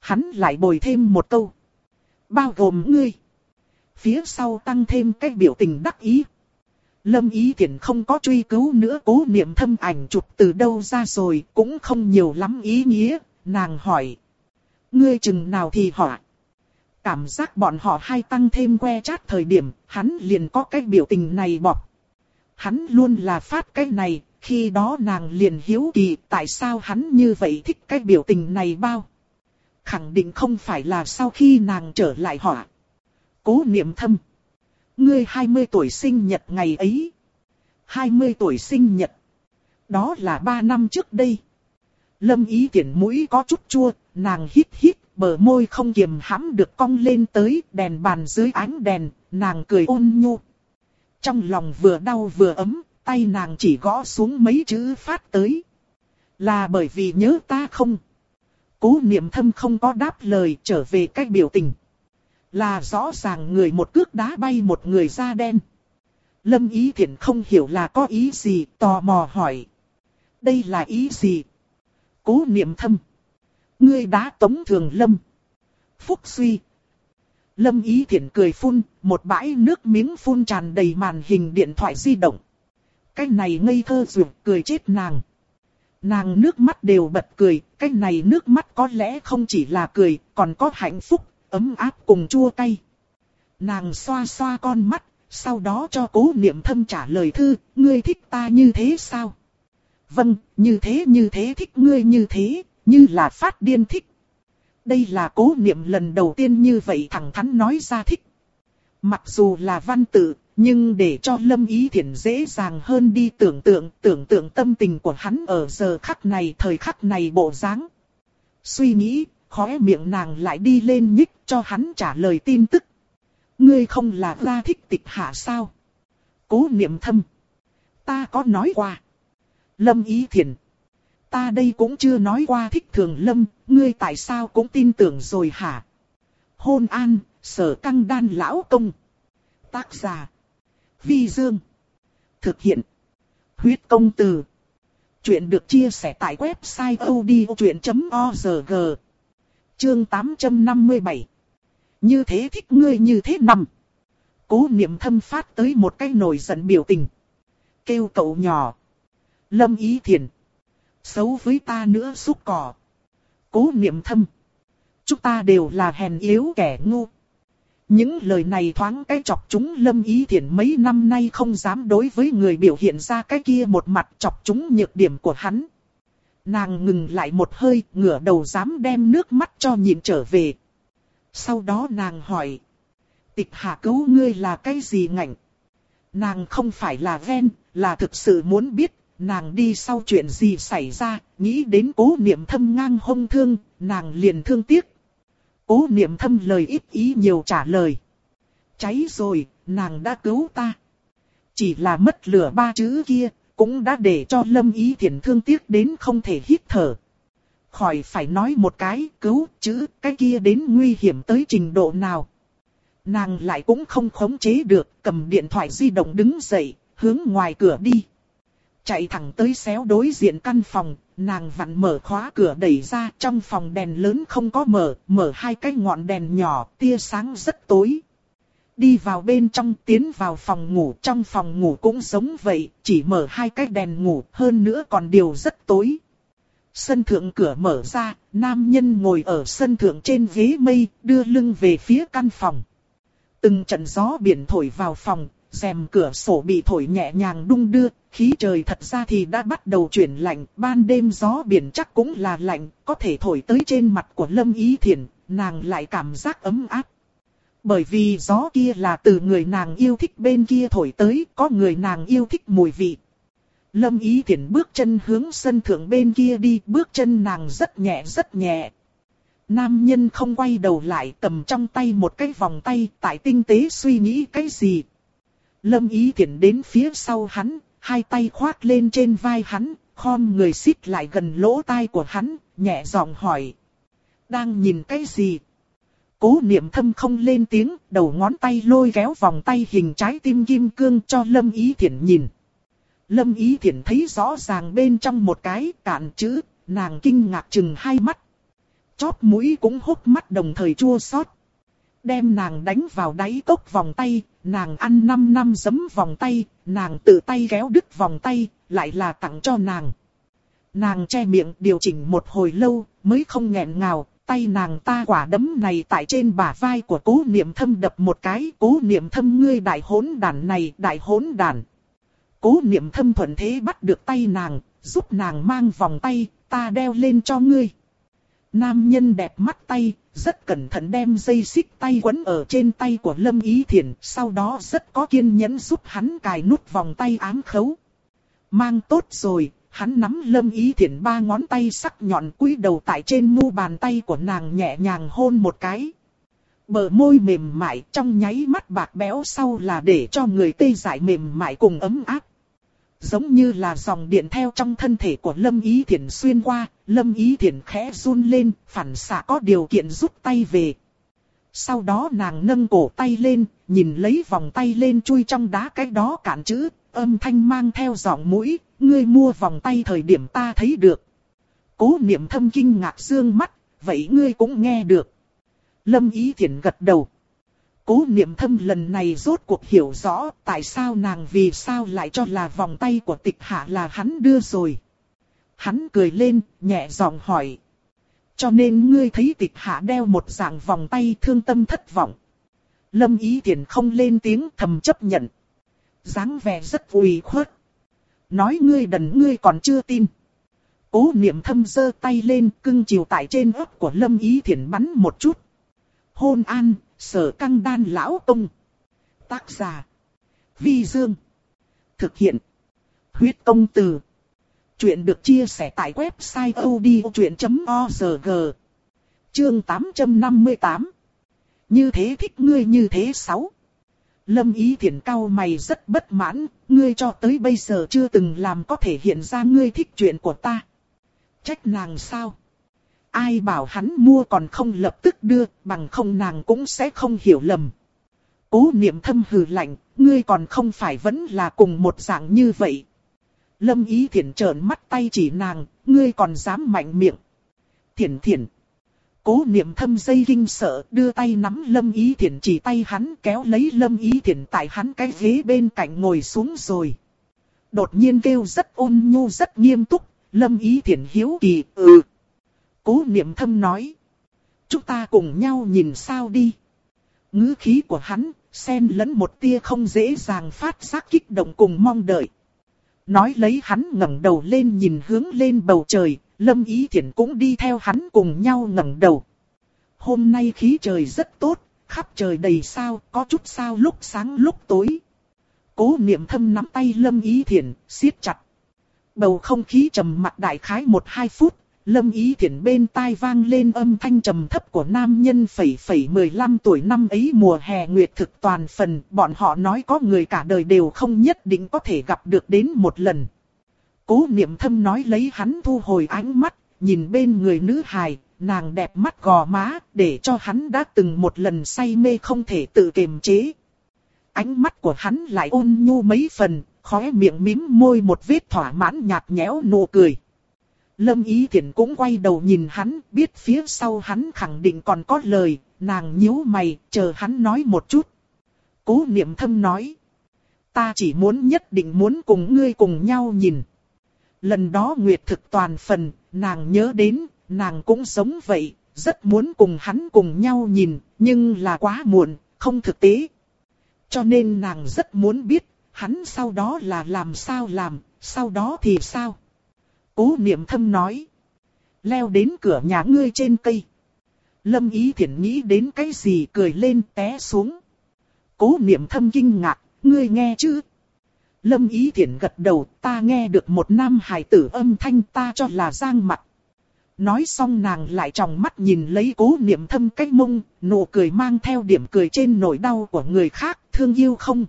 Speaker 1: Hắn lại bồi thêm một câu. Bao gồm ngươi. Phía sau tăng thêm cái biểu tình đắc ý. Lâm Ý thiện không có truy cứu nữa cố niệm thâm ảnh chụp từ đâu ra rồi, cũng không nhiều lắm ý nghĩa, nàng hỏi. Ngươi chừng nào thì hỏi. Cảm giác bọn họ hay tăng thêm que chát thời điểm, hắn liền có cái biểu tình này bọc. Hắn luôn là phát cái này, khi đó nàng liền hiếu kỳ tại sao hắn như vậy thích cái biểu tình này bao. Khẳng định không phải là sau khi nàng trở lại họ. Cố niệm thâm. Ngươi 20 tuổi sinh nhật ngày ấy. 20 tuổi sinh nhật. Đó là 3 năm trước đây. Lâm ý tiện mũi có chút chua, nàng hít hít, bờ môi không kiềm hãm được cong lên tới, đèn bàn dưới ánh đèn, nàng cười ôn nhu. Trong lòng vừa đau vừa ấm, tay nàng chỉ gõ xuống mấy chữ phát tới. Là bởi vì nhớ ta không? Cố niệm thâm không có đáp lời trở về cách biểu tình. Là rõ ràng người một cước đá bay một người da đen. Lâm ý thiện không hiểu là có ý gì, tò mò hỏi. Đây là ý gì? Cố niệm thâm. Ngươi đá tống thường lâm. Phúc suy. Lâm ý thiện cười phun, một bãi nước miếng phun tràn đầy màn hình điện thoại di động. Cái này ngây thơ ruột cười chết nàng. Nàng nước mắt đều bật cười, cái này nước mắt có lẽ không chỉ là cười, còn có hạnh phúc, ấm áp cùng chua cay. Nàng xoa xoa con mắt, sau đó cho cố niệm thâm trả lời thư, ngươi thích ta như thế sao? Vâng, như thế như thế thích ngươi như thế, như là phát điên thích. Đây là cố niệm lần đầu tiên như vậy thẳng thắn nói ra thích. Mặc dù là văn tự, nhưng để cho Lâm Ý Thiển dễ dàng hơn đi tưởng tượng, tưởng tượng tâm tình của hắn ở giờ khắc này, thời khắc này bộ dáng. Suy nghĩ, khóe miệng nàng lại đi lên nhích cho hắn trả lời tin tức. Ngươi không là ra thích tịch hạ sao? Cố niệm thâm. Ta có nói qua. Lâm Ý Thiển. Ta đây cũng chưa nói qua thích thường Lâm, ngươi tại sao cũng tin tưởng rồi hả? Hôn an, sở căng đan lão công. Tác giả. Vi Dương. Thực hiện. Huyết công từ. Chuyện được chia sẻ tại website odchuyện.org. Chương 857. Như thế thích ngươi như thế nằm. Cố niệm thâm phát tới một cái nổi giận biểu tình. Kêu cậu nhỏ. Lâm ý thiền. Xấu với ta nữa xúc cỏ. Cố niệm thâm. Chúng ta đều là hèn yếu kẻ ngu. Những lời này thoáng cái chọc chúng lâm ý thiện mấy năm nay không dám đối với người biểu hiện ra cái kia một mặt chọc chúng nhược điểm của hắn. Nàng ngừng lại một hơi, ngửa đầu dám đem nước mắt cho nhìn trở về. Sau đó nàng hỏi. Tịch hạ cứu ngươi là cái gì ngạnh? Nàng không phải là ven, là thực sự muốn biết, nàng đi sau chuyện gì xảy ra, nghĩ đến cố niệm thâm ngang hông thương, nàng liền thương tiếc, Cố niệm thâm lời ít ý nhiều trả lời. Cháy rồi, nàng đã cứu ta. Chỉ là mất lửa ba chữ kia, cũng đã để cho Lâm Ý Thiển thương tiếc đến không thể hít thở. Khỏi phải nói một cái cứu chữ cái kia đến nguy hiểm tới trình độ nào. Nàng lại cũng không khống chế được, cầm điện thoại di động đứng dậy, hướng ngoài cửa đi. Chạy thẳng tới xéo đối diện căn phòng, nàng vặn mở khóa cửa đẩy ra, trong phòng đèn lớn không có mở, mở hai cái ngọn đèn nhỏ, tia sáng rất tối. Đi vào bên trong tiến vào phòng ngủ, trong phòng ngủ cũng giống vậy, chỉ mở hai cái đèn ngủ, hơn nữa còn điều rất tối. Sân thượng cửa mở ra, nam nhân ngồi ở sân thượng trên ghế mây, đưa lưng về phía căn phòng. Từng trận gió biển thổi vào phòng, rèm cửa sổ bị thổi nhẹ nhàng đung đưa, khí trời thật ra thì đã bắt đầu chuyển lạnh, ban đêm gió biển chắc cũng là lạnh, có thể thổi tới trên mặt của Lâm Ý Thiển, nàng lại cảm giác ấm áp. Bởi vì gió kia là từ người nàng yêu thích bên kia thổi tới, có người nàng yêu thích mùi vị. Lâm Ý Thiển bước chân hướng sân thượng bên kia đi, bước chân nàng rất nhẹ rất nhẹ. Nam nhân không quay đầu lại cầm trong tay một cái vòng tay, tại tinh tế suy nghĩ cái gì. Lâm Ý Thiển đến phía sau hắn, hai tay khoác lên trên vai hắn, khom người xích lại gần lỗ tai của hắn, nhẹ giọng hỏi. Đang nhìn cái gì? Cố niệm thâm không lên tiếng, đầu ngón tay lôi kéo vòng tay hình trái tim kim cương cho Lâm Ý Thiển nhìn. Lâm Ý Thiển thấy rõ ràng bên trong một cái cạn chữ, nàng kinh ngạc chừng hai mắt. Chóp mũi cũng hốc mắt đồng thời chua xót. Đem nàng đánh vào đáy cốc vòng tay, nàng ăn 5 năm giấm vòng tay, nàng tự tay kéo đứt vòng tay, lại là tặng cho nàng. Nàng che miệng điều chỉnh một hồi lâu, mới không nghẹn ngào, tay nàng ta quả đấm này tại trên bả vai của cố niệm thâm đập một cái, cố niệm thâm ngươi đại hỗn đàn này, đại hỗn đàn. Cố niệm thâm thuận thế bắt được tay nàng, giúp nàng mang vòng tay, ta đeo lên cho ngươi. Nam nhân đẹp mắt tay, rất cẩn thận đem dây xích tay quấn ở trên tay của Lâm Ý Thiển, sau đó rất có kiên nhẫn giúp hắn cài nút vòng tay ám khấu. Mang tốt rồi, hắn nắm Lâm Ý Thiển ba ngón tay sắc nhọn quý đầu tại trên mu bàn tay của nàng nhẹ nhàng hôn một cái. Bờ môi mềm mại trong nháy mắt bạc béo sau là để cho người tê dại mềm mại cùng ấm áp giống như là dòng điện theo trong thân thể của Lâm Ý Thiển xuyên qua, Lâm Ý Thiển khẽ run lên, phản xạ có điều kiện rút tay về. Sau đó nàng nâng cổ tay lên, nhìn lấy vòng tay lên chui trong đá cái đó cản chữ, âm thanh mang theo giọng mũi, ngươi mua vòng tay thời điểm ta thấy được. Cố niệm thâm kinh ngạc dương mắt, vậy ngươi cũng nghe được. Lâm Ý Thiển gật đầu. Cố niệm thâm lần này rốt cuộc hiểu rõ tại sao nàng vì sao lại cho là vòng tay của tịch hạ là hắn đưa rồi. Hắn cười lên, nhẹ giọng hỏi. Cho nên ngươi thấy tịch hạ đeo một dạng vòng tay thương tâm thất vọng. Lâm ý tiền không lên tiếng thầm chấp nhận. dáng vẻ rất ủy khuất. Nói ngươi đần ngươi còn chưa tin. Cố niệm thâm giơ tay lên cưng chiều tại trên ớt của Lâm ý thiền bắn một chút. Hôn an, Sở căng đan lão tông. Tác giả. Vi Dương. Thực hiện. Huyết công từ. Chuyện được chia sẻ tại website odchuyện.org. Chương 858. Như thế thích ngươi như thế sáu. Lâm ý thiện cao mày rất bất mãn, ngươi cho tới bây giờ chưa từng làm có thể hiện ra ngươi thích chuyện của ta. Trách nàng sao? Ai bảo hắn mua còn không lập tức đưa, bằng không nàng cũng sẽ không hiểu lầm. Cố niệm thâm hừ lạnh, ngươi còn không phải vẫn là cùng một dạng như vậy. Lâm ý thiển trợn mắt tay chỉ nàng, ngươi còn dám mạnh miệng. Thiển thiển. Cố niệm thâm dây kinh sợ, đưa tay nắm lâm ý thiển chỉ tay hắn kéo lấy lâm ý thiển tại hắn cái ghế bên cạnh ngồi xuống rồi. Đột nhiên kêu rất ôn nhu rất nghiêm túc, lâm ý thiển hiếu kỳ, ừ. Cố niệm thâm nói. Chúng ta cùng nhau nhìn sao đi. ngữ khí của hắn, xen lẫn một tia không dễ dàng phát giác kích động cùng mong đợi. Nói lấy hắn ngẩng đầu lên nhìn hướng lên bầu trời, Lâm Ý Thiển cũng đi theo hắn cùng nhau ngẩng đầu. Hôm nay khí trời rất tốt, khắp trời đầy sao, có chút sao lúc sáng lúc tối. Cố niệm thâm nắm tay Lâm Ý Thiển, siết chặt. Bầu không khí trầm mặt đại khái một hai phút, Lâm Ý Thiển bên tai vang lên âm thanh trầm thấp của nam nhân phẩy phẩy 15 tuổi năm ấy mùa hè nguyệt thực toàn phần, bọn họ nói có người cả đời đều không nhất định có thể gặp được đến một lần. Cố niệm thâm nói lấy hắn thu hồi ánh mắt, nhìn bên người nữ hài, nàng đẹp mắt gò má, để cho hắn đã từng một lần say mê không thể tự kiềm chế. Ánh mắt của hắn lại ôn nhu mấy phần, khóe miệng mím môi một vết thỏa mãn nhạt nhẽo nụ cười. Lâm Ý Thiển cũng quay đầu nhìn hắn, biết phía sau hắn khẳng định còn có lời, nàng nhíu mày, chờ hắn nói một chút. Cố niệm thâm nói. Ta chỉ muốn nhất định muốn cùng ngươi cùng nhau nhìn. Lần đó Nguyệt thực toàn phần, nàng nhớ đến, nàng cũng sống vậy, rất muốn cùng hắn cùng nhau nhìn, nhưng là quá muộn, không thực tế. Cho nên nàng rất muốn biết, hắn sau đó là làm sao làm, sau đó thì sao. Cố niệm thâm nói. Leo đến cửa nhà ngươi trên cây. Lâm ý thiện nghĩ đến cái gì cười lên té xuống. Cố niệm thâm kinh ngạc, ngươi nghe chứ? Lâm ý thiện gật đầu, ta nghe được một nam hài tử âm thanh ta cho là giang mặt. Nói xong nàng lại tròng mắt nhìn lấy cố niệm thâm cách mông, nụ cười mang theo điểm cười trên nỗi đau của người khác, thương yêu không?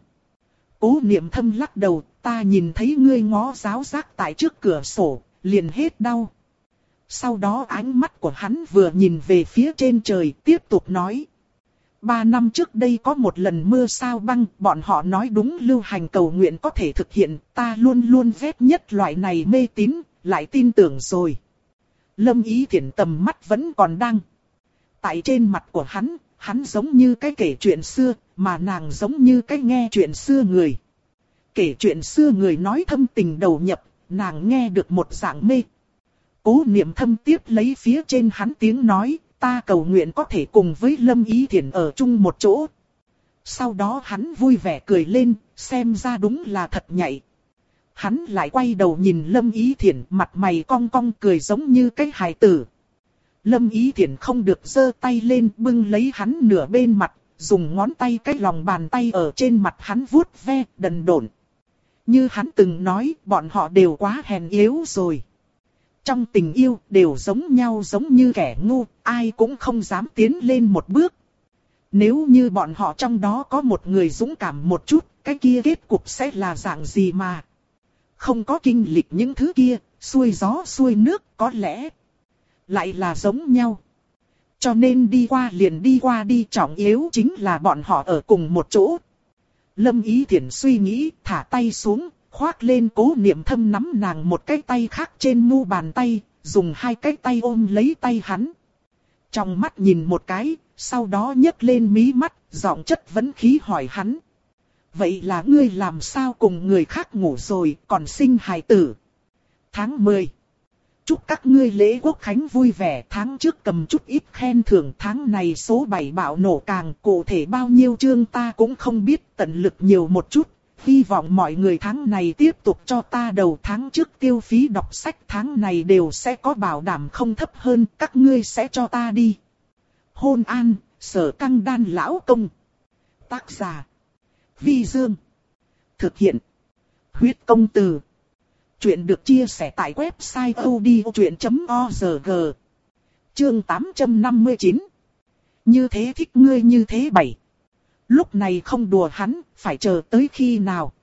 Speaker 1: Cố niệm thâm lắc đầu, ta nhìn thấy ngươi ngó giáo giác tại trước cửa sổ, liền hết đau. Sau đó ánh mắt của hắn vừa nhìn về phía trên trời, tiếp tục nói. Ba năm trước đây có một lần mưa sao băng, bọn họ nói đúng lưu hành cầu nguyện có thể thực hiện, ta luôn luôn ghét nhất loại này mê tín, lại tin tưởng rồi. Lâm ý thiện tầm mắt vẫn còn đang. Tại trên mặt của hắn, hắn giống như cái kể chuyện xưa, mà nàng giống như cái nghe chuyện xưa người. Kể chuyện xưa người nói thâm tình đầu nhập, nàng nghe được một dạng mê. Cố niệm thâm tiếp lấy phía trên hắn tiếng nói, ta cầu nguyện có thể cùng với Lâm Ý Thiển ở chung một chỗ. Sau đó hắn vui vẻ cười lên, xem ra đúng là thật nhạy. Hắn lại quay đầu nhìn Lâm Ý Thiển mặt mày cong cong cười giống như cái hài tử. Lâm Ý Thiển không được giơ tay lên bưng lấy hắn nửa bên mặt, dùng ngón tay cái lòng bàn tay ở trên mặt hắn vuốt ve, đần độn. Như hắn từng nói, bọn họ đều quá hèn yếu rồi. Trong tình yêu, đều giống nhau giống như kẻ ngu, ai cũng không dám tiến lên một bước. Nếu như bọn họ trong đó có một người dũng cảm một chút, cái kia kết cục sẽ là dạng gì mà. Không có kinh lịch những thứ kia, xuôi gió xuôi nước, có lẽ lại là giống nhau. Cho nên đi qua liền đi qua đi trọng yếu chính là bọn họ ở cùng một chỗ, Lâm Ý Thiển suy nghĩ, thả tay xuống, khoác lên cố niệm thâm nắm nàng một cái tay khác trên mu bàn tay, dùng hai cái tay ôm lấy tay hắn. Trong mắt nhìn một cái, sau đó nhấc lên mí mắt, giọng chất vấn khí hỏi hắn. Vậy là ngươi làm sao cùng người khác ngủ rồi, còn sinh hài tử? Tháng 10 Chúc các ngươi lễ quốc khánh vui vẻ tháng trước cầm chút ít khen thưởng tháng này số 7 bạo nổ càng cụ thể bao nhiêu chương ta cũng không biết tận lực nhiều một chút. Hy vọng mọi người tháng này tiếp tục cho ta đầu tháng trước tiêu phí đọc sách tháng này đều sẽ có bảo đảm không thấp hơn các ngươi sẽ cho ta đi. Hôn an, sở căng đan lão công. Tác giả. Vi Dương. Thực hiện. Huyết công từ. Chuyện được chia sẻ tại website odchuyện.org Chương 859 Như thế thích ngươi như thế bảy Lúc này không đùa hắn, phải chờ tới khi nào?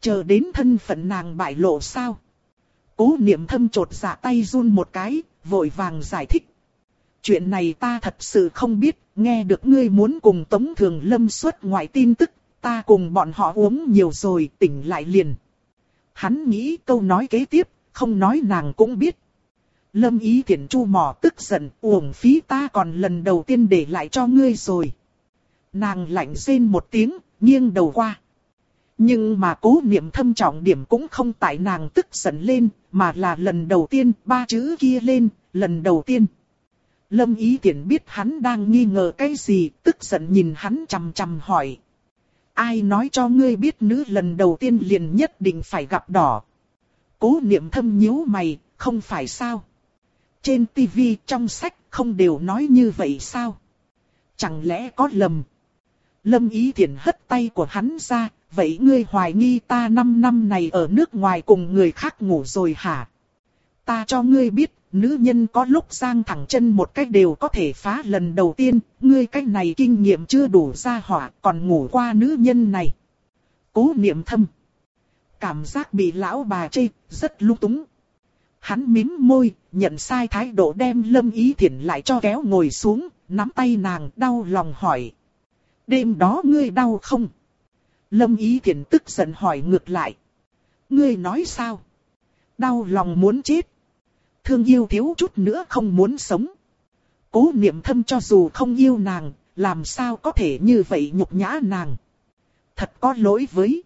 Speaker 1: Chờ đến thân phận nàng bại lộ sao? Cố niệm thâm trột dạ tay run một cái, vội vàng giải thích. Chuyện này ta thật sự không biết, nghe được ngươi muốn cùng Tống Thường Lâm xuất ngoại tin tức, ta cùng bọn họ uống nhiều rồi, tỉnh lại liền. Hắn nghĩ câu nói kế tiếp, không nói nàng cũng biết. Lâm ý thiện chu mỏ tức giận, uổng phí ta còn lần đầu tiên để lại cho ngươi rồi. Nàng lạnh rên một tiếng, nghiêng đầu qua. Nhưng mà cố niệm thâm trọng điểm cũng không tại nàng tức giận lên, mà là lần đầu tiên, ba chữ kia lên, lần đầu tiên. Lâm ý tiện biết hắn đang nghi ngờ cái gì, tức giận nhìn hắn chằm chằm hỏi. Ai nói cho ngươi biết nữ lần đầu tiên liền nhất định phải gặp đỏ. Cố niệm thâm nhíu mày, không phải sao. Trên tivi trong sách không đều nói như vậy sao? Chẳng lẽ có lầm? Lâm Ý thiện hất tay của hắn ra, vậy ngươi hoài nghi ta 5 năm này ở nước ngoài cùng người khác ngủ rồi hả? Ta cho ngươi biết, nữ nhân có lúc giang thẳng chân một cách đều có thể phá lần đầu tiên, ngươi cách này kinh nghiệm chưa đủ ra hỏa, còn ngủ qua nữ nhân này. Cố niệm thâm. Cảm giác bị lão bà chê, rất lung túng. Hắn mím môi, nhận sai thái độ đem Lâm Ý Thiển lại cho kéo ngồi xuống, nắm tay nàng đau lòng hỏi. Đêm đó ngươi đau không? Lâm Ý Thiển tức giận hỏi ngược lại. Ngươi nói sao? Đau lòng muốn chết. Thương yêu thiếu chút nữa không muốn sống. Cố niệm thâm cho dù không yêu nàng, làm sao có thể như vậy nhục nhã nàng. Thật có lỗi với.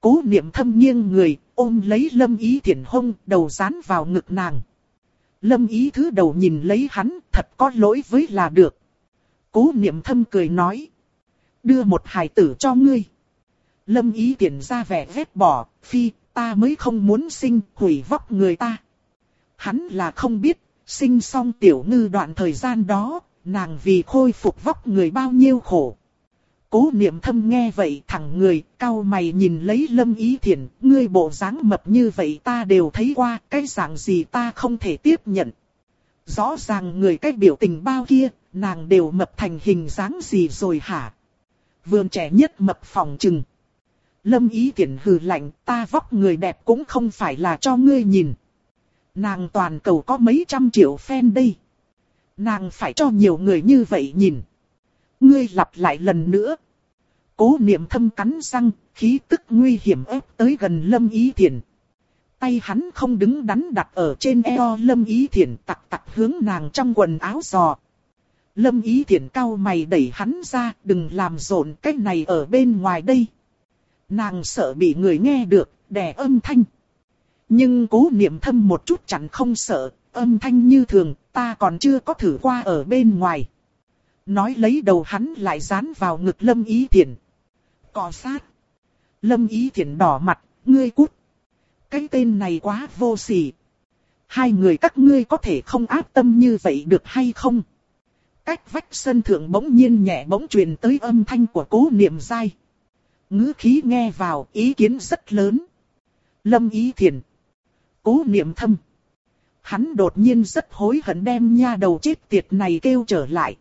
Speaker 1: Cố niệm thâm nghiêng người, ôm lấy lâm ý thiển hông, đầu dán vào ngực nàng. Lâm ý thứ đầu nhìn lấy hắn, thật có lỗi với là được. Cố niệm thâm cười nói. Đưa một hài tử cho ngươi. Lâm ý tiện ra vẻ ghét bỏ, phi, ta mới không muốn sinh, hủy vóc người ta. Hắn là không biết, sinh xong tiểu ngư đoạn thời gian đó, nàng vì khôi phục vóc người bao nhiêu khổ. Cố niệm thâm nghe vậy thẳng người, cao mày nhìn lấy lâm ý thiền, ngươi bộ dáng mập như vậy ta đều thấy qua, cái dạng gì ta không thể tiếp nhận. Rõ ràng người cái biểu tình bao kia, nàng đều mập thành hình dáng gì rồi hả? Vườn trẻ nhất mập phòng trừng. Lâm ý thiền hừ lạnh, ta vóc người đẹp cũng không phải là cho ngươi nhìn. Nàng toàn cầu có mấy trăm triệu fan đây. Nàng phải cho nhiều người như vậy nhìn. Ngươi lặp lại lần nữa. Cố niệm thâm cắn răng, khí tức nguy hiểm ép tới gần lâm ý thiền. Tay hắn không đứng đắn đặt ở trên eo lâm ý thiền tặc tặc hướng nàng trong quần áo giò. Lâm ý thiền cao mày đẩy hắn ra, đừng làm rộn cái này ở bên ngoài đây. Nàng sợ bị người nghe được, đè âm thanh. Nhưng cố niệm thâm một chút chẳng không sợ, âm thanh như thường, ta còn chưa có thử qua ở bên ngoài. Nói lấy đầu hắn lại dán vào ngực lâm ý thiền. Cò sát. Lâm ý thiền đỏ mặt, ngươi cút. Cái tên này quá vô sỉ. Hai người các ngươi có thể không áp tâm như vậy được hay không? Cách vách sân thượng bỗng nhiên nhẹ bỗng truyền tới âm thanh của cố niệm dai. ngữ khí nghe vào ý kiến rất lớn. Lâm ý thiền. Cố niệm thâm. Hắn đột nhiên rất hối hận đem nha đầu chết tiệt này kêu trở lại.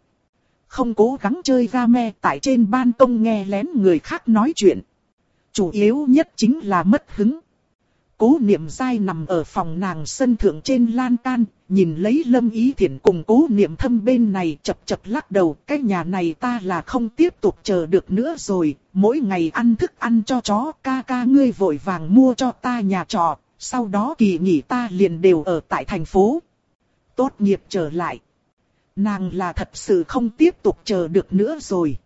Speaker 1: Không cố gắng chơi game tại trên ban công nghe lén người khác nói chuyện. Chủ yếu nhất chính là mất hứng. Cố niệm dai nằm ở phòng nàng sân thượng trên lan can, nhìn lấy lâm ý thiện cùng cố niệm thâm bên này chập chập lắc đầu. Cái nhà này ta là không tiếp tục chờ được nữa rồi, mỗi ngày ăn thức ăn cho chó ca ca ngươi vội vàng mua cho ta nhà trọ, sau đó kỳ nghỉ ta liền đều ở tại thành phố. Tốt nghiệp trở lại. Nàng là thật sự không tiếp tục chờ được nữa rồi.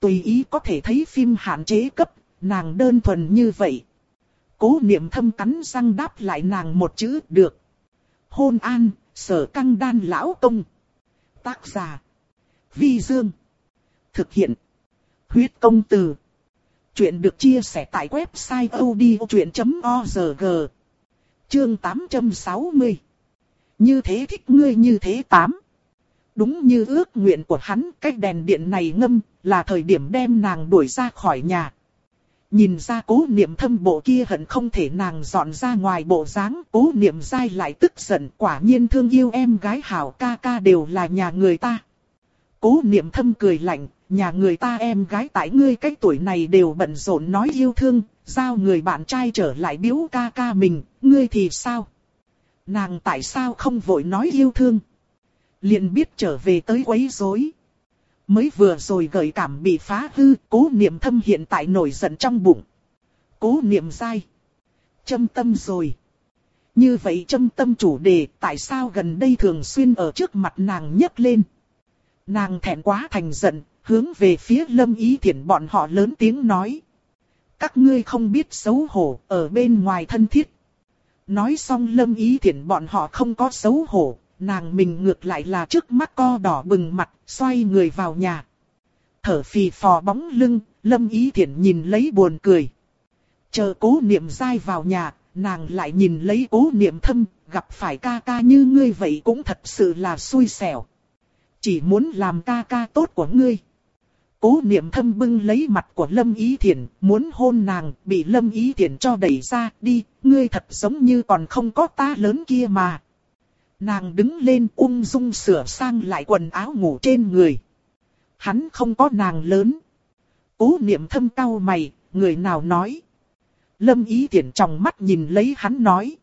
Speaker 1: Tùy ý có thể thấy phim hạn chế cấp, nàng đơn thuần như vậy. Cố niệm thâm cắn răng đáp lại nàng một chữ được. Hôn an, sở căng đan lão công. Tác giả. Vi Dương. Thực hiện. Huyết công từ. Chuyện được chia sẻ tại website odchuyện.org. Chương 860. Như thế thích ngươi như thế tám. Đúng như ước nguyện của hắn, cách đèn điện này ngâm, là thời điểm đem nàng đuổi ra khỏi nhà. Nhìn ra cố niệm thâm bộ kia hận không thể nàng dọn ra ngoài bộ dáng, cố niệm dai lại tức giận, quả nhiên thương yêu em gái hảo ca ca đều là nhà người ta. Cố niệm thâm cười lạnh, nhà người ta em gái tại ngươi cái tuổi này đều bận rộn nói yêu thương, giao người bạn trai trở lại biếu ca ca mình, ngươi thì sao? Nàng tại sao không vội nói yêu thương? liền biết trở về tới quấy rối. Mới vừa rồi gợi cảm bị phá hư, cố niệm thâm hiện tại nổi giận trong bụng. Cố niệm dai. Châm tâm rồi. Như vậy châm tâm chủ đề tại sao gần đây thường xuyên ở trước mặt nàng nhấc lên. Nàng thẹn quá thành giận, hướng về phía lâm ý thiện bọn họ lớn tiếng nói. Các ngươi không biết xấu hổ ở bên ngoài thân thiết. Nói xong lâm ý thiện bọn họ không có xấu hổ, nàng mình ngược lại là trước mắt co đỏ bừng mặt, xoay người vào nhà. Thở phì phò bóng lưng, lâm ý thiện nhìn lấy buồn cười. Chờ cố niệm dai vào nhà, nàng lại nhìn lấy cố niệm thâm, gặp phải ca ca như ngươi vậy cũng thật sự là xui xẻo. Chỉ muốn làm ca ca tốt của ngươi. Cố niệm thâm bưng lấy mặt của Lâm Ý Thiển, muốn hôn nàng, bị Lâm Ý Thiển cho đẩy ra, đi, ngươi thật giống như còn không có ta lớn kia mà. Nàng đứng lên ung dung sửa sang lại quần áo ngủ trên người. Hắn không có nàng lớn. Cố niệm thâm cau mày, người nào nói. Lâm ý Thiển trong mắt nhìn lấy hắn nói.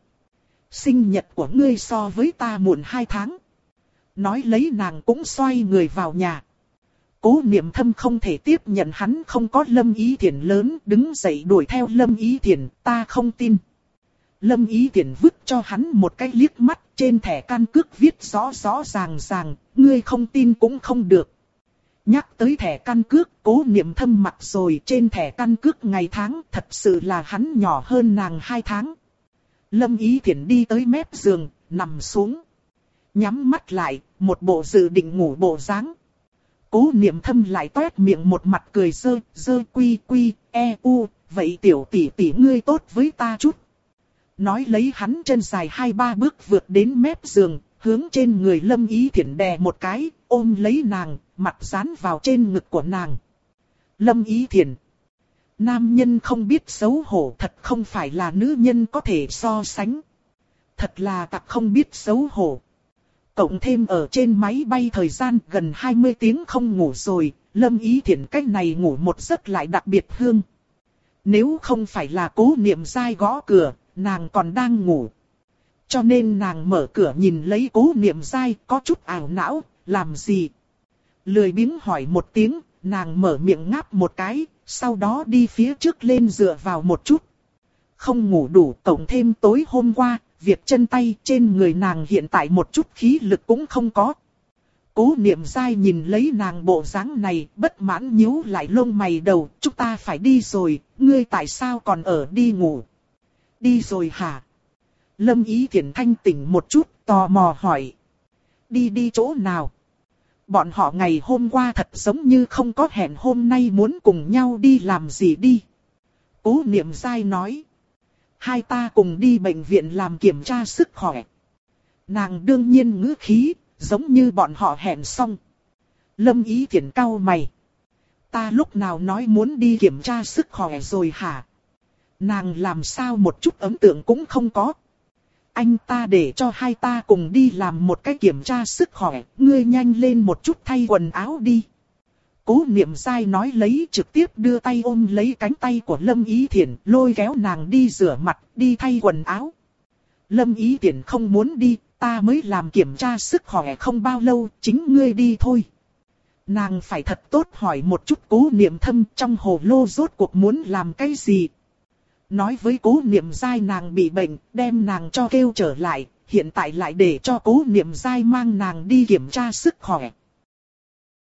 Speaker 1: Sinh nhật của ngươi so với ta muộn hai tháng. Nói lấy nàng cũng xoay người vào nhà. Cố niệm thâm không thể tiếp nhận hắn không có lâm ý thiền lớn đứng dậy đuổi theo lâm ý thiền ta không tin. Lâm ý thiền vứt cho hắn một cái liếc mắt trên thẻ căn cước viết rõ rõ ràng ràng, ngươi không tin cũng không được. Nhắc tới thẻ căn cước, cố niệm thâm mặt rồi trên thẻ căn cước ngày tháng thật sự là hắn nhỏ hơn nàng hai tháng. Lâm ý thiện đi tới mép giường, nằm xuống. Nhắm mắt lại, một bộ dự định ngủ bộ dáng. Cố niệm thâm lại toét miệng một mặt cười dơ, dơ quy quy, e u, vậy tiểu tỷ tỷ ngươi tốt với ta chút. Nói lấy hắn chân dài hai ba bước vượt đến mép giường, hướng trên người lâm ý Thiển đè một cái, ôm lấy nàng, mặt dán vào trên ngực của nàng. Lâm ý Thiển Nam nhân không biết xấu hổ thật không phải là nữ nhân có thể so sánh. Thật là tặc không biết xấu hổ. Cộng thêm ở trên máy bay thời gian gần 20 tiếng không ngủ rồi, lâm ý thiện cách này ngủ một giấc lại đặc biệt hương. Nếu không phải là cố niệm dai gõ cửa, nàng còn đang ngủ. Cho nên nàng mở cửa nhìn lấy cố niệm dai có chút ảo não, làm gì? Lười biếng hỏi một tiếng, nàng mở miệng ngáp một cái, sau đó đi phía trước lên dựa vào một chút. Không ngủ đủ tổng thêm tối hôm qua, việc chân tay trên người nàng hiện tại một chút khí lực cũng không có. Cố niệm dai nhìn lấy nàng bộ dáng này, bất mãn nhíu lại lông mày đầu, chúng ta phải đi rồi, ngươi tại sao còn ở đi ngủ? Đi rồi hả? Lâm ý thiện thanh tỉnh một chút, tò mò hỏi. Đi đi chỗ nào? Bọn họ ngày hôm qua thật giống như không có hẹn hôm nay muốn cùng nhau đi làm gì đi. Cố niệm dai nói. Hai ta cùng đi bệnh viện làm kiểm tra sức khỏe. Nàng đương nhiên ngữ khí, giống như bọn họ hẹn xong. Lâm ý thiện cao mày. Ta lúc nào nói muốn đi kiểm tra sức khỏe rồi hả? Nàng làm sao một chút ấn tượng cũng không có. Anh ta để cho hai ta cùng đi làm một cái kiểm tra sức khỏe, ngươi nhanh lên một chút thay quần áo đi. Cố niệm sai nói lấy trực tiếp đưa tay ôm lấy cánh tay của Lâm Ý Thiển, lôi kéo nàng đi rửa mặt, đi thay quần áo. Lâm Ý Thiển không muốn đi, ta mới làm kiểm tra sức khỏe không bao lâu, chính ngươi đi thôi. Nàng phải thật tốt hỏi một chút cố niệm thâm trong hồ lô rốt cuộc muốn làm cái gì, Nói với cố niệm dai nàng bị bệnh, đem nàng cho kêu trở lại, hiện tại lại để cho cố niệm dai mang nàng đi kiểm tra sức khỏe.